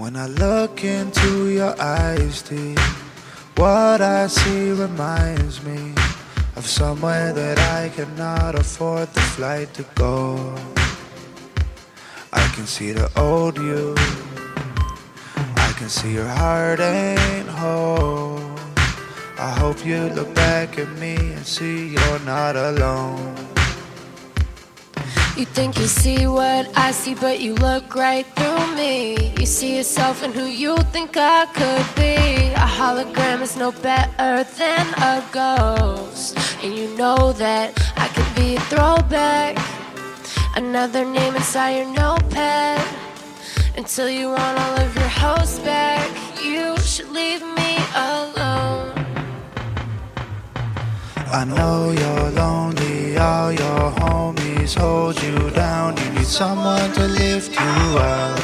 When I look into your eyes, deep, what I see reminds me of somewhere that I cannot afford the flight to go. I can see the old you, I can see your heart ain't whole. I hope you look back at me and see you're not alone. You think you see what I see, but you look right through me. You see yourself and who you think I could be. A hologram is no better than a ghost. And you know that I could be a throwback. Another name inside your notepad. Until you want all of your hosts back, you should leave me I know you're lonely, all your homies hold you down. You need someone to lift you up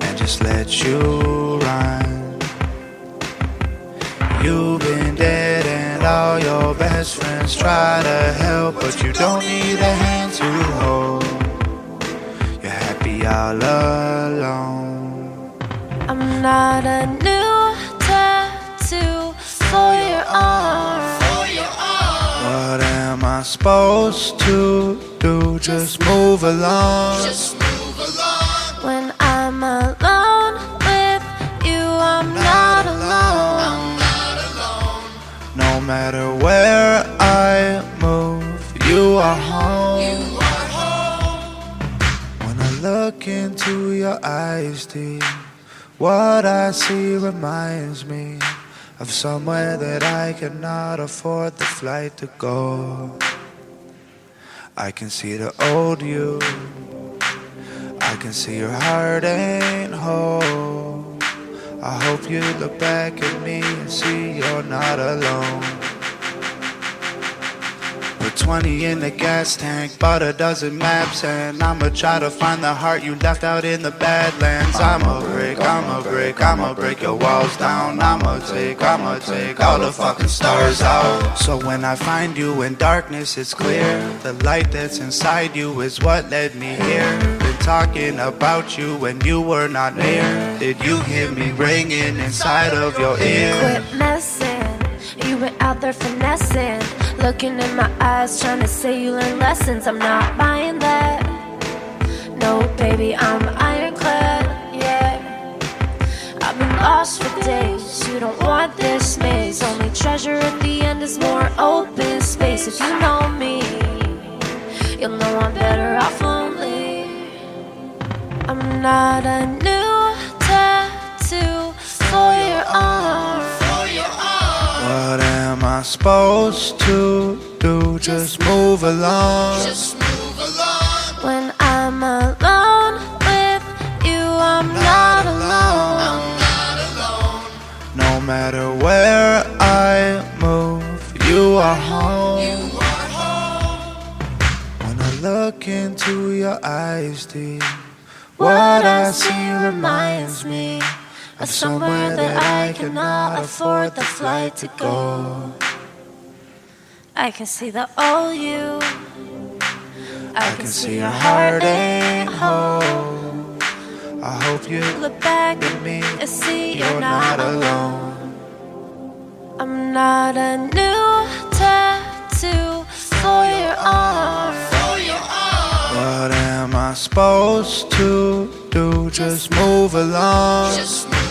and just let you run. You've been dead, and all your best friends try to help, but you don't need a hand to hold. You're happy all alone. I'm not a I supposed to do? Just move along. When I'm alone with you, I'm not alone. No matter where I move, you are home. When I look into your eyes, deep, what I see reminds me of somewhere that I cannot afford the flight to go. I can see the old you. I can see your heart ain't whole. I hope you look back at me and see you're not alone. Put 20 in the gas tank, bought a dozen maps, and I'ma try to find the heart you left out in the Badlands. I'ma break, I'ma break, I'ma break your walls down. I'ma take, I'ma take all the fucking stars out. So when I find you in darkness, it's clear. The light that's inside you is what led me here. Been talking about you when you were not near. Did you hear me ringing inside of your ear? Quit messing. You were out there finessing. Looking in my eyes, trying to say you learned lessons. I'm not buying that. No, baby, I'm ironclad. Yeah. I've been lost for days. You don't want this maze. Only treasure at the end is more open space. If you know me, you'll know I'm better off lonely. I'm not a new tattoo for your arm. What am I supposed to do? Just move along. When I'm alone with you, I'm not alone. No matter where I move, you are home. When I look into your eyes, deep, what I see reminds me of somewhere that I cannot afford the flight to go. I can see the old you. I can see your heart ain't whole. I hope you Look back at me. and see You're not alone. I'm not a new tattoo for your arm. What am I supposed to do? Just move along. When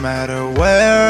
matter where